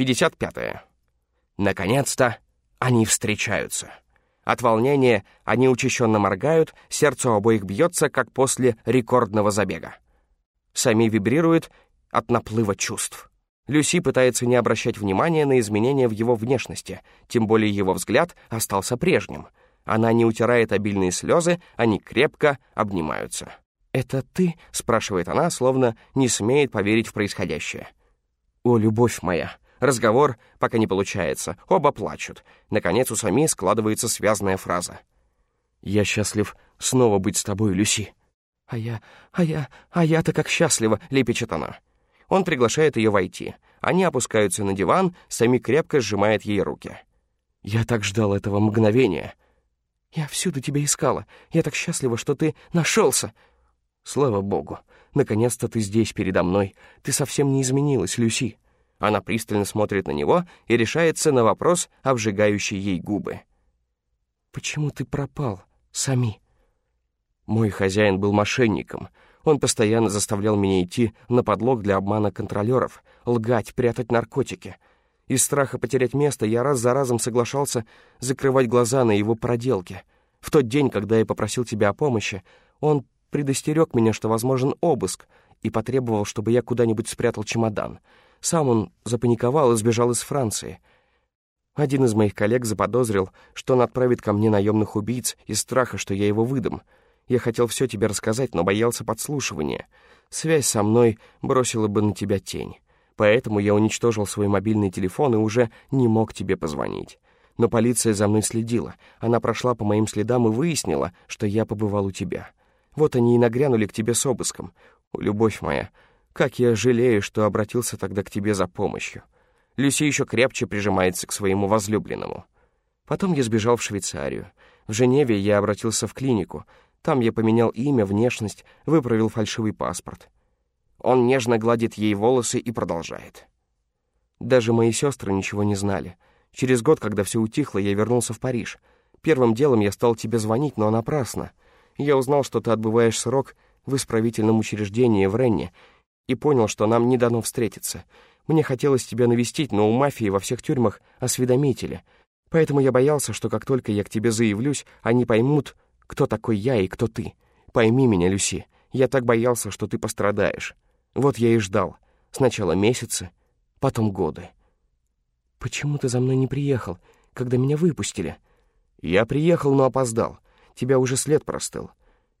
55. -е. Наконец-то они встречаются. От волнения они учащенно моргают, сердце обоих бьется, как после рекордного забега. Сами вибрирует от наплыва чувств. Люси пытается не обращать внимания на изменения в его внешности, тем более его взгляд остался прежним. Она не утирает обильные слезы, они крепко обнимаются. «Это ты?» — спрашивает она, словно не смеет поверить в происходящее. «О, любовь моя!» Разговор пока не получается, оба плачут. Наконец у Сами складывается связная фраза. «Я счастлив снова быть с тобой, Люси». «А я... а я... а я-то как счастлива!» — лепечет она. Он приглашает ее войти. Они опускаются на диван, Сами крепко сжимает ей руки. «Я так ждал этого мгновения». «Я всюду тебя искала. Я так счастлива, что ты нашелся!» «Слава богу! Наконец-то ты здесь передо мной. Ты совсем не изменилась, Люси». Она пристально смотрит на него и решается на вопрос, обжигающий ей губы. «Почему ты пропал, Сами?» Мой хозяин был мошенником. Он постоянно заставлял меня идти на подлог для обмана контролеров, лгать, прятать наркотики. Из страха потерять место я раз за разом соглашался закрывать глаза на его проделки. В тот день, когда я попросил тебя о помощи, он предостерег меня, что возможен обыск, и потребовал, чтобы я куда-нибудь спрятал чемодан. Сам он запаниковал и сбежал из Франции. Один из моих коллег заподозрил, что он отправит ко мне наемных убийц из страха, что я его выдам. Я хотел все тебе рассказать, но боялся подслушивания. Связь со мной бросила бы на тебя тень. Поэтому я уничтожил свой мобильный телефон и уже не мог тебе позвонить. Но полиция за мной следила. Она прошла по моим следам и выяснила, что я побывал у тебя. Вот они и нагрянули к тебе с обыском. Любовь моя, как я жалею, что обратился тогда к тебе за помощью. Люси еще крепче прижимается к своему возлюбленному. Потом я сбежал в Швейцарию. В Женеве я обратился в клинику. Там я поменял имя, внешность, выправил фальшивый паспорт. Он нежно гладит ей волосы и продолжает. Даже мои сестры ничего не знали. Через год, когда все утихло, я вернулся в Париж. Первым делом я стал тебе звонить, но напрасно. Я узнал, что ты отбываешь срок в исправительном учреждении в Ренне, и понял, что нам не дано встретиться. Мне хотелось тебя навестить, но у мафии во всех тюрьмах осведомители. Поэтому я боялся, что как только я к тебе заявлюсь, они поймут, кто такой я и кто ты. Пойми меня, Люси, я так боялся, что ты пострадаешь. Вот я и ждал. Сначала месяцы, потом годы. Почему ты за мной не приехал, когда меня выпустили? Я приехал, но опоздал. Тебя уже след простыл.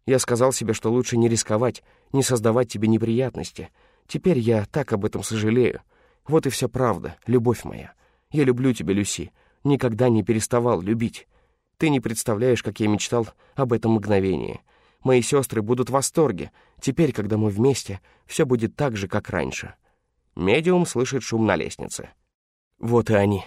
Я сказал себе, что лучше не рисковать, не создавать тебе неприятности. Теперь я так об этом сожалею. Вот и вся правда, любовь моя. Я люблю тебя, Люси. Никогда не переставал любить. Ты не представляешь, как я мечтал об этом мгновении. Мои сестры будут в восторге. Теперь, когда мы вместе, все будет так же, как раньше. Медиум слышит шум на лестнице. Вот и они.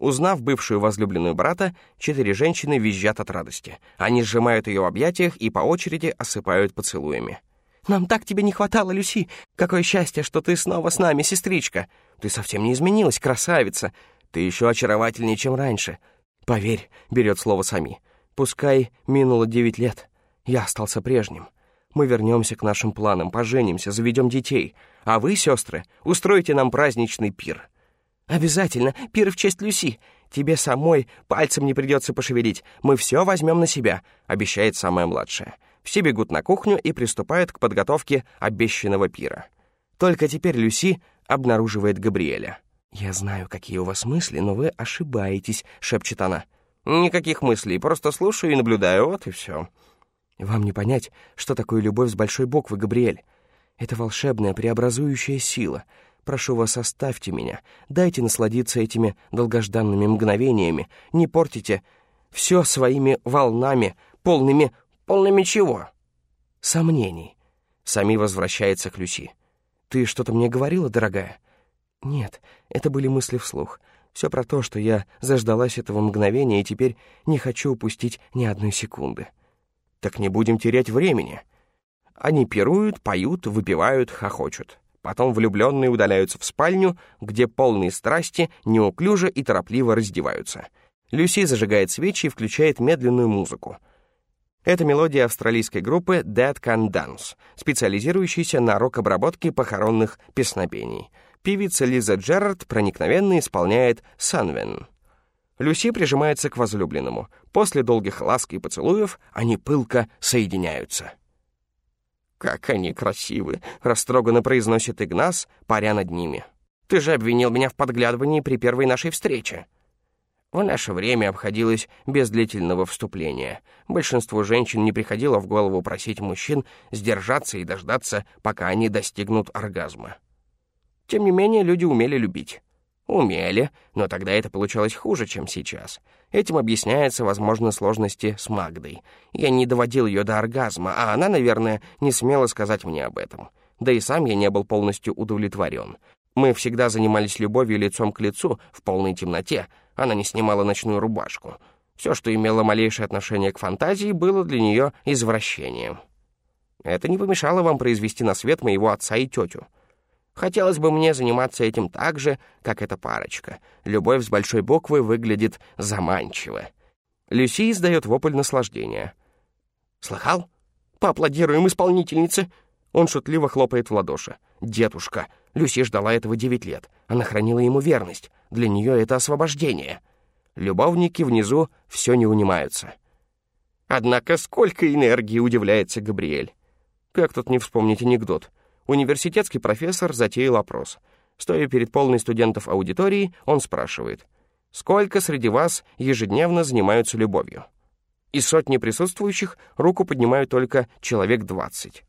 Узнав бывшую возлюбленную брата, четыре женщины визжат от радости. Они сжимают ее в объятиях и по очереди осыпают поцелуями. «Нам так тебя не хватало, Люси! Какое счастье, что ты снова с нами, сестричка! Ты совсем не изменилась, красавица! Ты еще очаровательнее, чем раньше. Поверь, — берет слово Сами, — пускай минуло девять лет, я остался прежним. Мы вернемся к нашим планам, поженимся, заведем детей, а вы, сестры, устройте нам праздничный пир». «Обязательно, пир в честь Люси. Тебе самой пальцем не придется пошевелить. Мы все возьмем на себя», — обещает самая младшая. Все бегут на кухню и приступают к подготовке обещанного пира. Только теперь Люси обнаруживает Габриэля. «Я знаю, какие у вас мысли, но вы ошибаетесь», — шепчет она. «Никаких мыслей, просто слушаю и наблюдаю, вот и все». «Вам не понять, что такое любовь с большой буквы, Габриэль. Это волшебная, преобразующая сила — Прошу вас, оставьте меня. Дайте насладиться этими долгожданными мгновениями. Не портите все своими волнами, полными... Полными чего? Сомнений. Сами возвращается к Люси. Ты что-то мне говорила, дорогая? Нет, это были мысли вслух. Все про то, что я заждалась этого мгновения и теперь не хочу упустить ни одной секунды. Так не будем терять времени. Они пируют, поют, выпивают, хохочут. Потом влюбленные удаляются в спальню, где полные страсти неуклюже и торопливо раздеваются. Люси зажигает свечи и включает медленную музыку. Это мелодия австралийской группы Dead Can Dance, специализирующейся на рок-обработке похоронных песнопений. Певица Лиза Джерард проникновенно исполняет «Санвен». Люси прижимается к возлюбленному. После долгих ласк и поцелуев они пылко соединяются. «Как они красивы!» — растроганно произносит Игнас, паря над ними. «Ты же обвинил меня в подглядывании при первой нашей встрече». В наше время обходилось без длительного вступления. Большинству женщин не приходило в голову просить мужчин сдержаться и дождаться, пока они достигнут оргазма. Тем не менее, люди умели любить. Умели, но тогда это получалось хуже, чем сейчас. Этим объясняется, возможно, сложности с Магдой. Я не доводил ее до оргазма, а она, наверное, не смела сказать мне об этом. Да и сам я не был полностью удовлетворен. Мы всегда занимались любовью лицом к лицу, в полной темноте. Она не снимала ночную рубашку. Все, что имело малейшее отношение к фантазии, было для нее извращением. Это не помешало вам произвести на свет моего отца и тетю. Хотелось бы мне заниматься этим так же, как эта парочка. Любовь с большой буквы выглядит заманчиво. Люси издает вопль наслаждения. «Слыхал? Поаплодируем исполнительнице!» Он шутливо хлопает в ладоши. «Дедушка! Люси ждала этого девять лет. Она хранила ему верность. Для нее это освобождение». Любовники внизу все не унимаются. Однако сколько энергии, удивляется Габриэль. Как тут не вспомнить анекдот? Университетский профессор затеял опрос. Стоя перед полной студентов аудитории, он спрашивает, «Сколько среди вас ежедневно занимаются любовью?» Из сотни присутствующих руку поднимают только человек 20.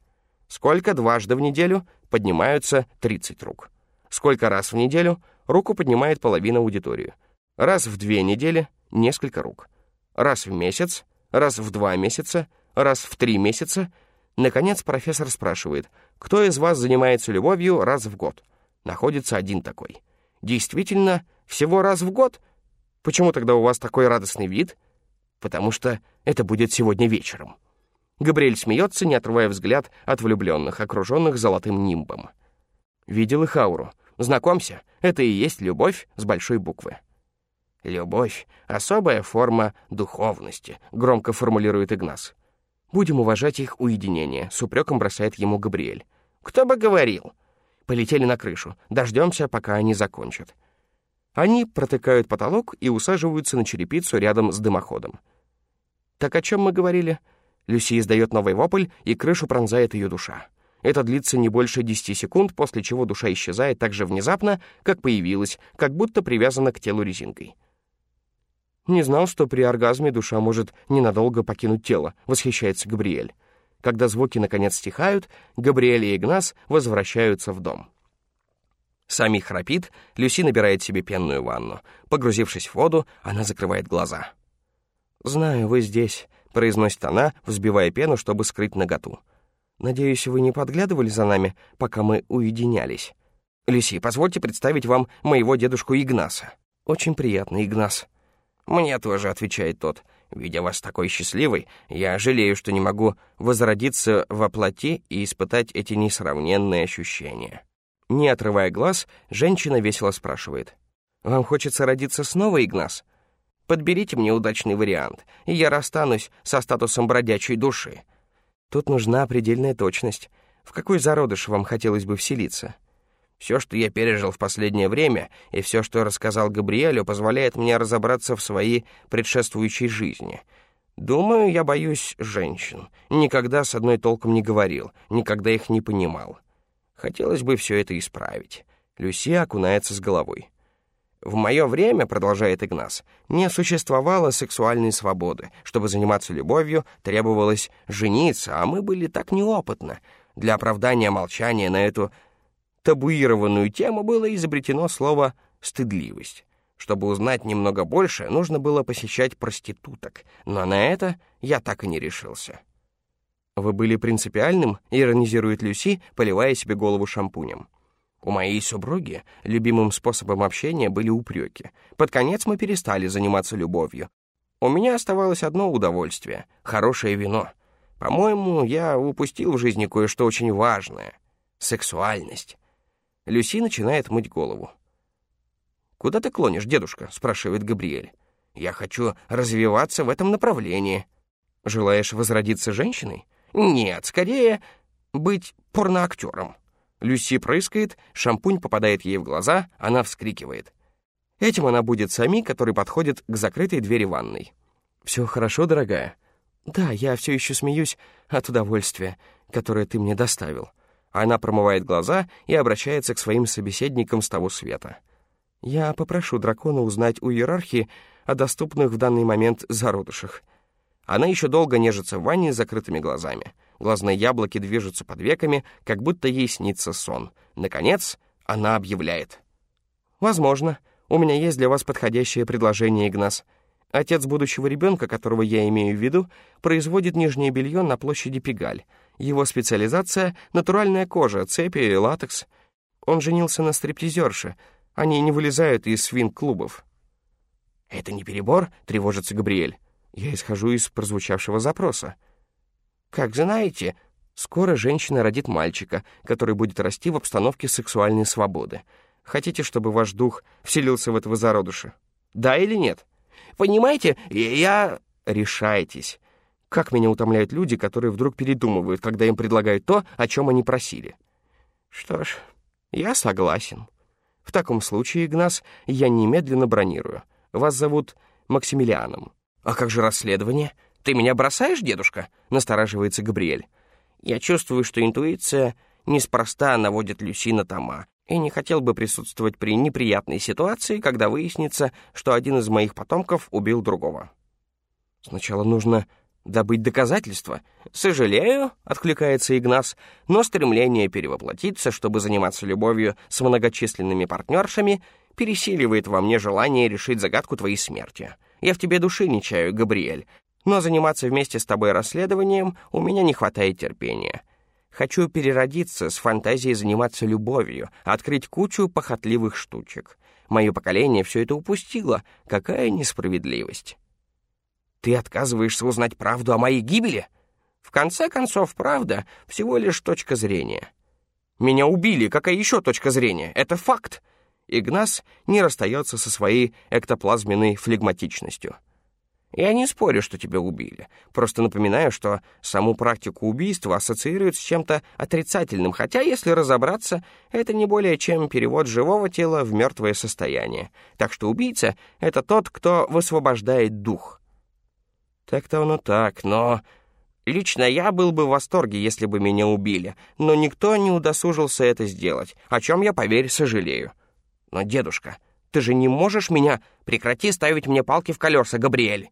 Сколько дважды в неделю поднимаются 30 рук. Сколько раз в неделю руку поднимает половина аудитории. Раз в две недели — несколько рук. Раз в месяц, раз в два месяца, раз в три месяца. Наконец профессор спрашивает, кто из вас занимается любовью раз в год? Находится один такой. Действительно, всего раз в год? Почему тогда у вас такой радостный вид? Потому что это будет сегодня вечером. Габриэль смеется, не отрывая взгляд от влюбленных, окруженных золотым нимбом. Видел их ауру. Знакомься, это и есть любовь с большой буквы. «Любовь — особая форма духовности», — громко формулирует Игнас. «Будем уважать их уединение», — с упреком бросает ему Габриэль. «Кто бы говорил?» Полетели на крышу. Дождемся, пока они закончат. Они протыкают потолок и усаживаются на черепицу рядом с дымоходом. «Так о чем мы говорили?» Люси издает новый вопль, и крышу пронзает ее душа. Это длится не больше 10 секунд, после чего душа исчезает так же внезапно, как появилась, как будто привязана к телу резинкой. «Не знал, что при оргазме душа может ненадолго покинуть тело», — восхищается Габриэль. Когда звуки наконец стихают, Габриэль и Игнас возвращаются в дом. Сами храпит, Люси набирает себе пенную ванну. Погрузившись в воду, она закрывает глаза. «Знаю, вы здесь», — произносит она, взбивая пену, чтобы скрыть наготу. «Надеюсь, вы не подглядывали за нами, пока мы уединялись?» «Люси, позвольте представить вам моего дедушку Игнаса». «Очень приятно, Игнас». «Мне тоже», — отвечает тот. «Видя вас такой счастливой, я жалею, что не могу возродиться во плоти и испытать эти несравненные ощущения». Не отрывая глаз, женщина весело спрашивает. «Вам хочется родиться снова, Игнас? Подберите мне удачный вариант, и я расстанусь со статусом бродячей души». Тут нужна предельная точность. В какой зародыш вам хотелось бы вселиться? Все, что я пережил в последнее время, и все, что рассказал Габриэлю, позволяет мне разобраться в своей предшествующей жизни. Думаю, я боюсь женщин. Никогда с одной толком не говорил, никогда их не понимал. Хотелось бы все это исправить. Люси окунается с головой. В мое время, продолжает Игнас, не существовало сексуальной свободы. Чтобы заниматься любовью, требовалось жениться, а мы были так неопытны. Для оправдания молчания на эту табуированную тему было изобретено слово «стыдливость». Чтобы узнать немного больше, нужно было посещать проституток, но на это я так и не решился. «Вы были принципиальным?» — иронизирует Люси, поливая себе голову шампунем. У моей супруги любимым способом общения были упреки. Под конец мы перестали заниматься любовью. У меня оставалось одно удовольствие — хорошее вино. По-моему, я упустил в жизни кое-что очень важное — сексуальность. Люси начинает мыть голову. «Куда ты клонишь, дедушка?» — спрашивает Габриэль. «Я хочу развиваться в этом направлении». «Желаешь возродиться женщиной?» «Нет, скорее быть порноактером». Люси прыскает, шампунь попадает ей в глаза, она вскрикивает. Этим она будет Сами, который подходит к закрытой двери ванной. «Все хорошо, дорогая?» «Да, я все еще смеюсь от удовольствия, которое ты мне доставил». Она промывает глаза и обращается к своим собеседникам с того света. «Я попрошу дракона узнать у иерархии о доступных в данный момент зародышах». Она еще долго нежится в ванне с закрытыми глазами. Глазные яблоки движутся под веками, как будто ей снится сон. Наконец, она объявляет. «Возможно, у меня есть для вас подходящее предложение, Игнас. Отец будущего ребенка, которого я имею в виду, производит нижнее белье на площади Пегаль. Его специализация — натуральная кожа, цепи и латекс. Он женился на стриптизерше. Они не вылезают из свинг-клубов». «Это не перебор?» — тревожится Габриэль. Я исхожу из прозвучавшего запроса. Как знаете, скоро женщина родит мальчика, который будет расти в обстановке сексуальной свободы. Хотите, чтобы ваш дух вселился в этого зародыша? Да или нет? Понимаете, я... Решайтесь. Как меня утомляют люди, которые вдруг передумывают, когда им предлагают то, о чем они просили. Что ж, я согласен. В таком случае, Игнас, я немедленно бронирую. Вас зовут Максимилианом. А как же расследование? «Ты меня бросаешь, дедушка?» — настораживается Габриэль. «Я чувствую, что интуиция неспроста наводит Люси на Тома, и не хотел бы присутствовать при неприятной ситуации, когда выяснится, что один из моих потомков убил другого». «Сначала нужно добыть доказательства. «Сожалею», — откликается Игнас, «но стремление перевоплотиться, чтобы заниматься любовью с многочисленными партнершами, пересиливает во мне желание решить загадку твоей смерти. Я в тебе души не чаю, Габриэль, но заниматься вместе с тобой расследованием у меня не хватает терпения. Хочу переродиться с фантазией заниматься любовью, открыть кучу похотливых штучек. Мое поколение все это упустило. Какая несправедливость. Ты отказываешься узнать правду о моей гибели? В конце концов, правда — всего лишь точка зрения. Меня убили, какая еще точка зрения? Это факт. Игнас не расстается со своей эктоплазменной флегматичностью. Я не спорю, что тебя убили. Просто напоминаю, что саму практику убийства ассоциируют с чем-то отрицательным, хотя, если разобраться, это не более чем перевод живого тела в мертвое состояние. Так что убийца — это тот, кто высвобождает дух. Так-то оно так, но... Лично я был бы в восторге, если бы меня убили, но никто не удосужился это сделать, о чем я, поверь, сожалею. Но, дедушка, ты же не можешь меня... Прекрати ставить мне палки в колеса, Габриэль.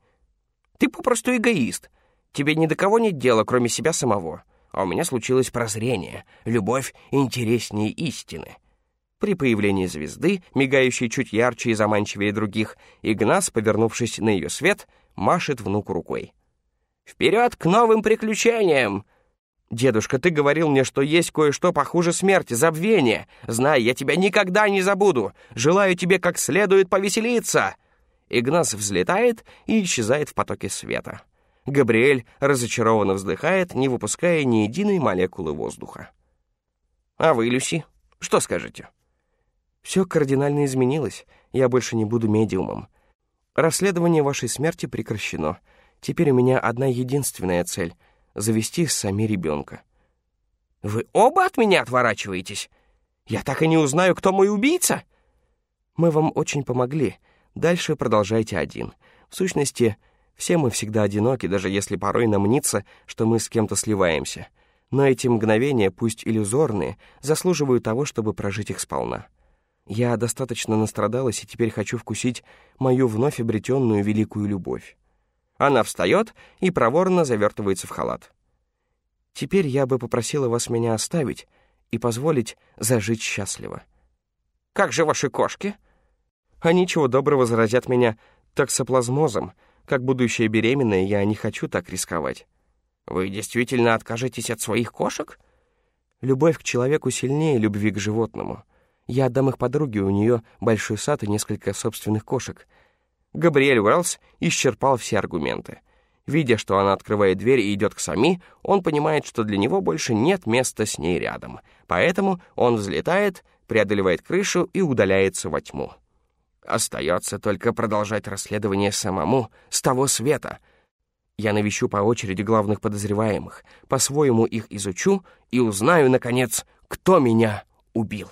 Ты попросту эгоист. Тебе ни до кого нет дела, кроме себя самого. А у меня случилось прозрение. Любовь интереснее истины. При появлении звезды, мигающей чуть ярче и заманчивее других, Игнас, повернувшись на ее свет, машет внуку рукой. «Вперед к новым приключениям!» «Дедушка, ты говорил мне, что есть кое-что похуже смерти, забвение. Знай, я тебя никогда не забуду. Желаю тебе как следует повеселиться!» Игнас взлетает и исчезает в потоке света. Габриэль разочарованно вздыхает, не выпуская ни единой молекулы воздуха. «А вы, Люси, что скажете?» «Все кардинально изменилось. Я больше не буду медиумом. Расследование вашей смерти прекращено. Теперь у меня одна единственная цель — завести сами ребенка». «Вы оба от меня отворачиваетесь? Я так и не узнаю, кто мой убийца?» «Мы вам очень помогли», Дальше продолжайте один. В сущности, все мы всегда одиноки, даже если порой нам мнится, что мы с кем-то сливаемся. Но эти мгновения, пусть иллюзорные, заслуживают того, чтобы прожить их сполна. Я достаточно настрадалась и теперь хочу вкусить мою вновь обретенную великую любовь. Она встает и проворно завертывается в халат. Теперь я бы попросила вас меня оставить и позволить зажить счастливо. «Как же ваши кошки?» Они чего доброго заразят меня токсоплазмозом. Как будущая беременная, я не хочу так рисковать. Вы действительно откажетесь от своих кошек? Любовь к человеку сильнее любви к животному. Я отдам их подруге, у нее большой сад и несколько собственных кошек. Габриэль Уэллс исчерпал все аргументы. Видя, что она открывает дверь и идет к Сами, он понимает, что для него больше нет места с ней рядом. Поэтому он взлетает, преодолевает крышу и удаляется во тьму. Остается только продолжать расследование самому с того света. Я навещу по очереди главных подозреваемых, по-своему их изучу и узнаю, наконец, кто меня убил.